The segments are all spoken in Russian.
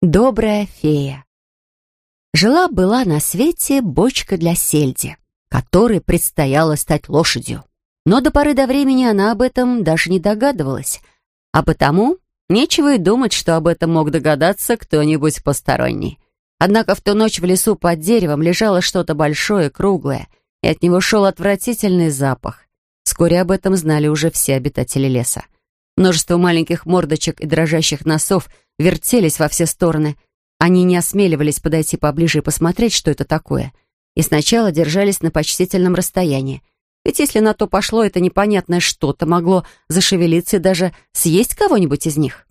Добрая фея. Жила-была на свете бочка для сельди, которой предстояло стать лошадью. Но до поры до времени она об этом даже не догадывалась, а потому нечего и думать, что об этом мог догадаться кто-нибудь посторонний. Однако в ту ночь в лесу под деревом лежало что-то большое, круглое, и от него шел отвратительный запах. Вскоре об этом знали уже все обитатели леса. Множество маленьких мордочек и дрожащих носов вертелись во все стороны. Они не осмеливались подойти поближе и посмотреть, что это такое. И сначала держались на почтительном расстоянии. Ведь если на то пошло, это непонятное что-то могло зашевелиться и даже съесть кого-нибудь из них.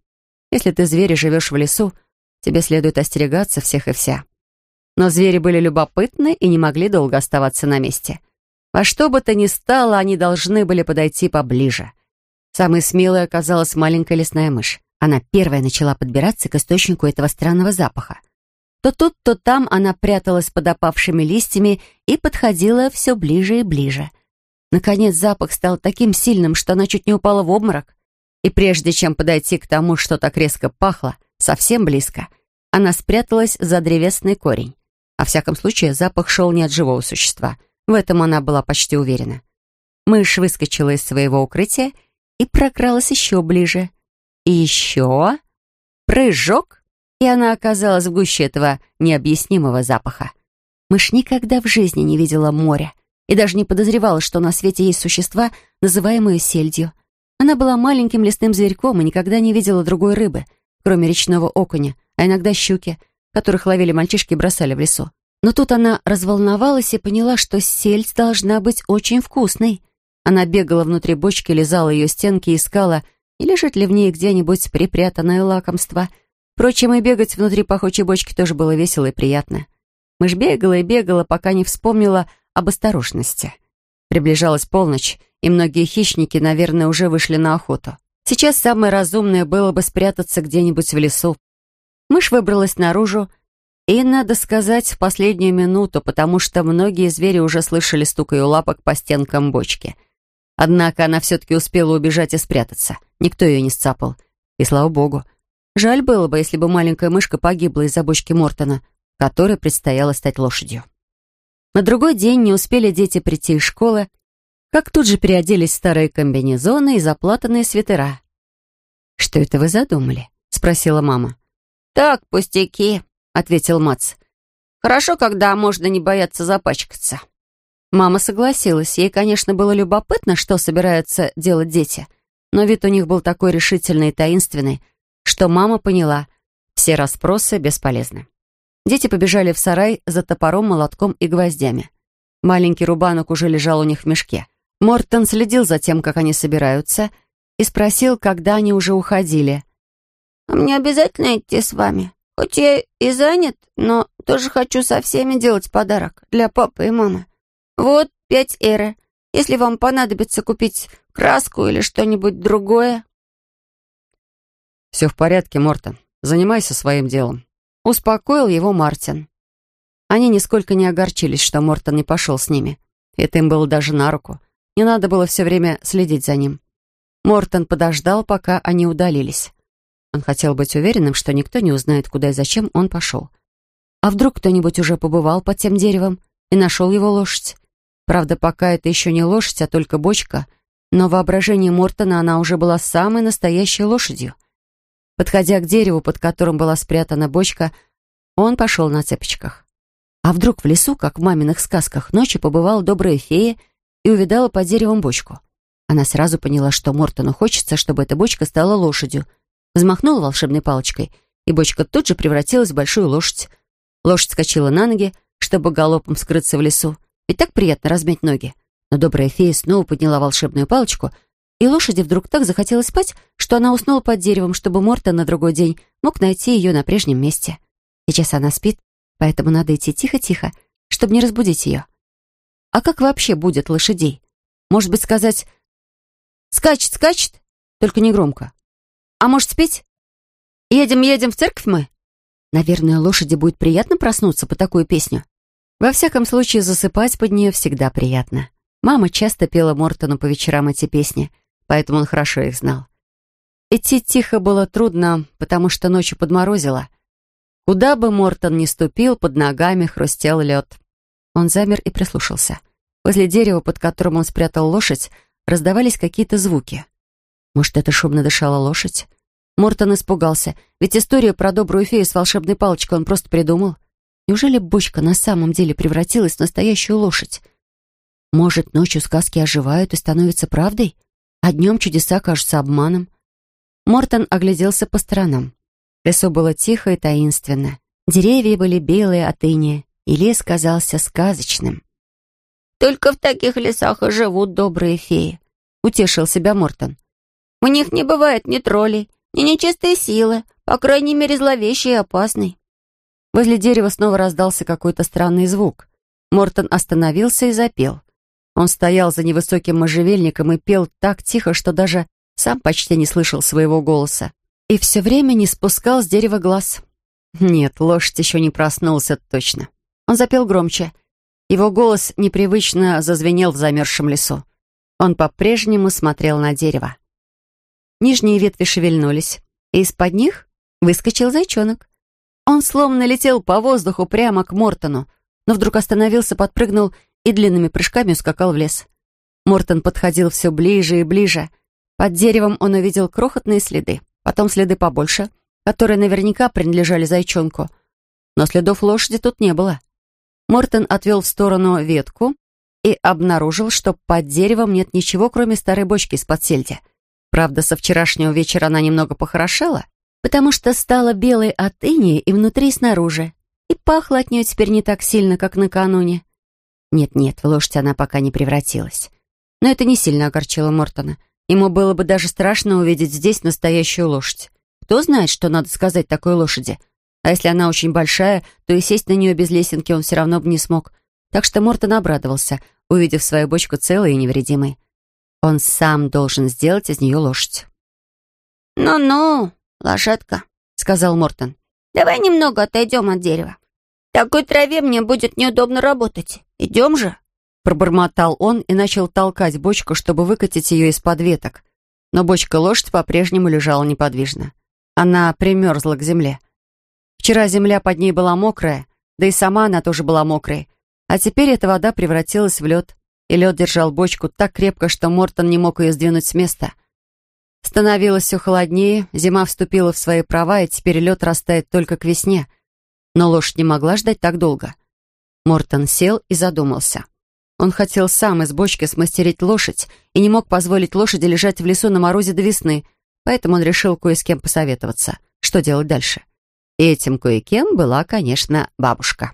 Если ты зверь и живешь в лесу, тебе следует остерегаться всех и вся. Но звери были любопытны и не могли долго оставаться на месте. Во что бы то ни стало, они должны были подойти поближе. Самой смелой оказалась маленькая лесная мышь. Она первая начала подбираться к источнику этого странного запаха. То тут, то там она пряталась под опавшими листьями и подходила все ближе и ближе. Наконец запах стал таким сильным, что она чуть не упала в обморок. И прежде чем подойти к тому, что так резко пахло, совсем близко, она спряталась за древесный корень. Во всяком случае, запах шел не от живого существа. В этом она была почти уверена. Мышь выскочила из своего укрытия и прокралась еще ближе. И еще... Прыжок, и она оказалась в гуще этого необъяснимого запаха. Мышь никогда в жизни не видела моря и даже не подозревала, что на свете есть существа, называемые сельдью. Она была маленьким лесным зверьком и никогда не видела другой рыбы, кроме речного окуня, а иногда щуки, которых ловили мальчишки и бросали в лесу. Но тут она разволновалась и поняла, что сельдь должна быть очень вкусной. Она бегала внутри бочки, лизала ее стенки и искала, не лежит ли в ней где-нибудь припрятанное лакомство. Впрочем, и бегать внутри пахучей бочки тоже было весело и приятно. Мышь бегала и бегала, пока не вспомнила об осторожности. Приближалась полночь, и многие хищники, наверное, уже вышли на охоту. Сейчас самое разумное было бы спрятаться где-нибудь в лесу. Мышь выбралась наружу, и, надо сказать, в последнюю минуту, потому что многие звери уже слышали стук ее лапок по стенкам бочки — Однако она все-таки успела убежать и спрятаться. Никто ее не сцапал. И слава богу. Жаль было бы, если бы маленькая мышка погибла из-за бочки Мортона, которой предстояло стать лошадью. На другой день не успели дети прийти из школы, как тут же переоделись старые комбинезоны и заплатанные свитера. «Что это вы задумали?» — спросила мама. «Так, пустяки», — ответил Мац. «Хорошо, когда можно не бояться запачкаться». Мама согласилась. Ей, конечно, было любопытно, что собираются делать дети. Но вид у них был такой решительный и таинственный, что мама поняла, все расспросы бесполезны. Дети побежали в сарай за топором, молотком и гвоздями. Маленький рубанок уже лежал у них в мешке. Мортон следил за тем, как они собираются, и спросил, когда они уже уходили. «А мне обязательно идти с вами? Хоть я и занят, но тоже хочу со всеми делать подарок для папы и мамы. «Вот пять эры. Если вам понадобится купить краску или что-нибудь другое...» «Все в порядке, Мортон. Занимайся своим делом», — успокоил его Мартин. Они нисколько не огорчились, что Мортон не пошел с ними. Это им было даже на руку. Не надо было все время следить за ним. Мортон подождал, пока они удалились. Он хотел быть уверенным, что никто не узнает, куда и зачем он пошел. А вдруг кто-нибудь уже побывал под тем деревом и нашел его лошадь? Правда, пока это еще не лошадь, а только бочка, но в воображении Мортона она уже была самой настоящей лошадью. Подходя к дереву, под которым была спрятана бочка, он пошел на цепочках. А вдруг в лесу, как в маминых сказках, ночью побывала добрая фея и увидала под деревом бочку. Она сразу поняла, что Мортону хочется, чтобы эта бочка стала лошадью. Взмахнула волшебной палочкой, и бочка тут же превратилась в большую лошадь. Лошадь скочила на ноги, чтобы галопом скрыться в лесу. Ведь так приятно размять ноги. Но добрая фея снова подняла волшебную палочку, и лошади вдруг так захотелось спать, что она уснула под деревом, чтобы Мортон на другой день мог найти ее на прежнем месте. Сейчас она спит, поэтому надо идти тихо-тихо, чтобы не разбудить ее. А как вообще будет лошадей? Может быть, сказать «Скачет, скачет», только не громко. А может, спеть? «Едем, едем в церковь мы?» Наверное, лошади будет приятно проснуться по такую песню. Во всяком случае, засыпать под нее всегда приятно. Мама часто пела Мортону по вечерам эти песни, поэтому он хорошо их знал. Идти тихо было трудно, потому что ночью подморозило. Куда бы Мортон ни ступил, под ногами хрустел лед. Он замер и прислушался. Возле дерева, под которым он спрятал лошадь, раздавались какие-то звуки. Может, это шумно дышала лошадь? Мортон испугался, ведь историю про добрую фею с волшебной палочкой он просто придумал. Неужели бочка на самом деле превратилась в настоящую лошадь? Может, ночью сказки оживают и становятся правдой, а днем чудеса кажутся обманом? Мортон огляделся по сторонам. В лесу было тихо и таинственно. Деревья были белые от иния, и лес казался сказочным. «Только в таких лесах и живут добрые феи», — утешил себя Мортон. «У них не бывает ни троллей, ни нечистой силы, по крайней мере, зловещей и опасной». Возле дерева снова раздался какой-то странный звук. Мортон остановился и запел. Он стоял за невысоким можжевельником и пел так тихо, что даже сам почти не слышал своего голоса. И все время не спускал с дерева глаз. Нет, лошадь еще не проснулся точно. Он запел громче. Его голос непривычно зазвенел в замерзшем лесу. Он по-прежнему смотрел на дерево. Нижние ветви шевельнулись, и из-под них выскочил зайчонок. Он словно летел по воздуху прямо к Мортону, но вдруг остановился, подпрыгнул и длинными прыжками ускакал в лес. Мортон подходил все ближе и ближе. Под деревом он увидел крохотные следы, потом следы побольше, которые наверняка принадлежали зайчонку. Но следов лошади тут не было. Мортон отвел в сторону ветку и обнаружил, что под деревом нет ничего, кроме старой бочки из-под сельди — Правда, со вчерашнего вечера она немного похорошела, потому что стала белой от инии и внутри, и снаружи, и пахла от нее теперь не так сильно, как накануне. Нет-нет, в лошадь она пока не превратилась. Но это не сильно огорчило Мортона. Ему было бы даже страшно увидеть здесь настоящую лошадь. Кто знает, что надо сказать такой лошади? А если она очень большая, то и сесть на нее без лесенки он все равно бы не смог. Так что Мортон обрадовался, увидев свою бочку целой и невредимой. Он сам должен сделать из нее лошадь. «Ну-ну, лошадка», — сказал Мортон. «Давай немного отойдем от дерева. В такой траве мне будет неудобно работать. Идем же». Пробормотал он и начал толкать бочку, чтобы выкатить ее из-под веток. Но бочка-лошадь по-прежнему лежала неподвижно. Она примерзла к земле. Вчера земля под ней была мокрая, да и сама она тоже была мокрой. А теперь эта вода превратилась в лед и лед держал бочку так крепко, что Мортон не мог ее сдвинуть с места. Становилось все холоднее, зима вступила в свои права, и теперь лед растает только к весне. Но лошадь не могла ждать так долго. Мортон сел и задумался. Он хотел сам из бочки смастерить лошадь и не мог позволить лошади лежать в лесу на морозе до весны, поэтому он решил кое с кем посоветоваться, что делать дальше. И этим кое-кем была, конечно, бабушка.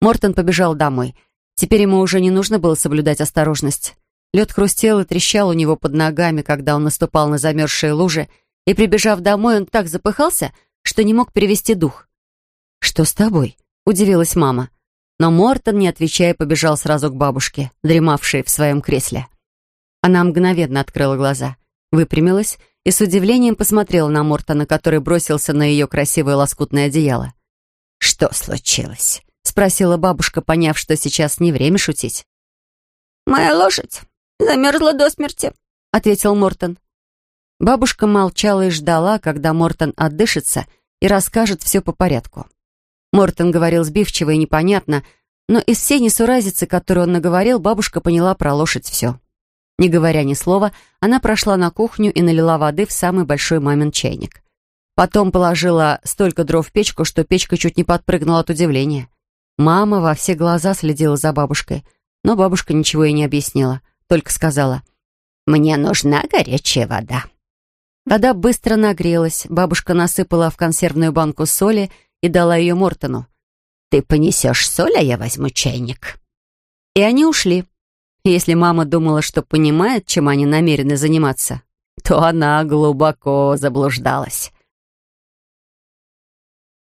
Мортон побежал домой — Теперь ему уже не нужно было соблюдать осторожность. Лед хрустел и трещал у него под ногами, когда он наступал на замерзшие лужи, и, прибежав домой, он так запыхался, что не мог перевести дух. «Что с тобой?» — удивилась мама. Но Мортон, не отвечая, побежал сразу к бабушке, дремавшей в своем кресле. Она мгновенно открыла глаза, выпрямилась и с удивлением посмотрела на Мортона, который бросился на ее красивое лоскутное одеяло. «Что случилось?» — спросила бабушка, поняв, что сейчас не время шутить. «Моя лошадь замерзла до смерти», — ответил Мортон. Бабушка молчала и ждала, когда Мортон отдышится и расскажет все по порядку. Мортон говорил сбивчиво и непонятно, но из всей несуразицы, которую он наговорил, бабушка поняла про лошадь все. Не говоря ни слова, она прошла на кухню и налила воды в самый большой мамин чайник. Потом положила столько дров в печку, что печка чуть не подпрыгнула от удивления. Мама во все глаза следила за бабушкой, но бабушка ничего ей не объяснила, только сказала «Мне нужна горячая вода». Вода быстро нагрелась, бабушка насыпала в консервную банку соли и дала ее Мортону. «Ты понесешь соль, а я возьму чайник». И они ушли. Если мама думала, что понимает, чем они намерены заниматься, то она глубоко заблуждалась.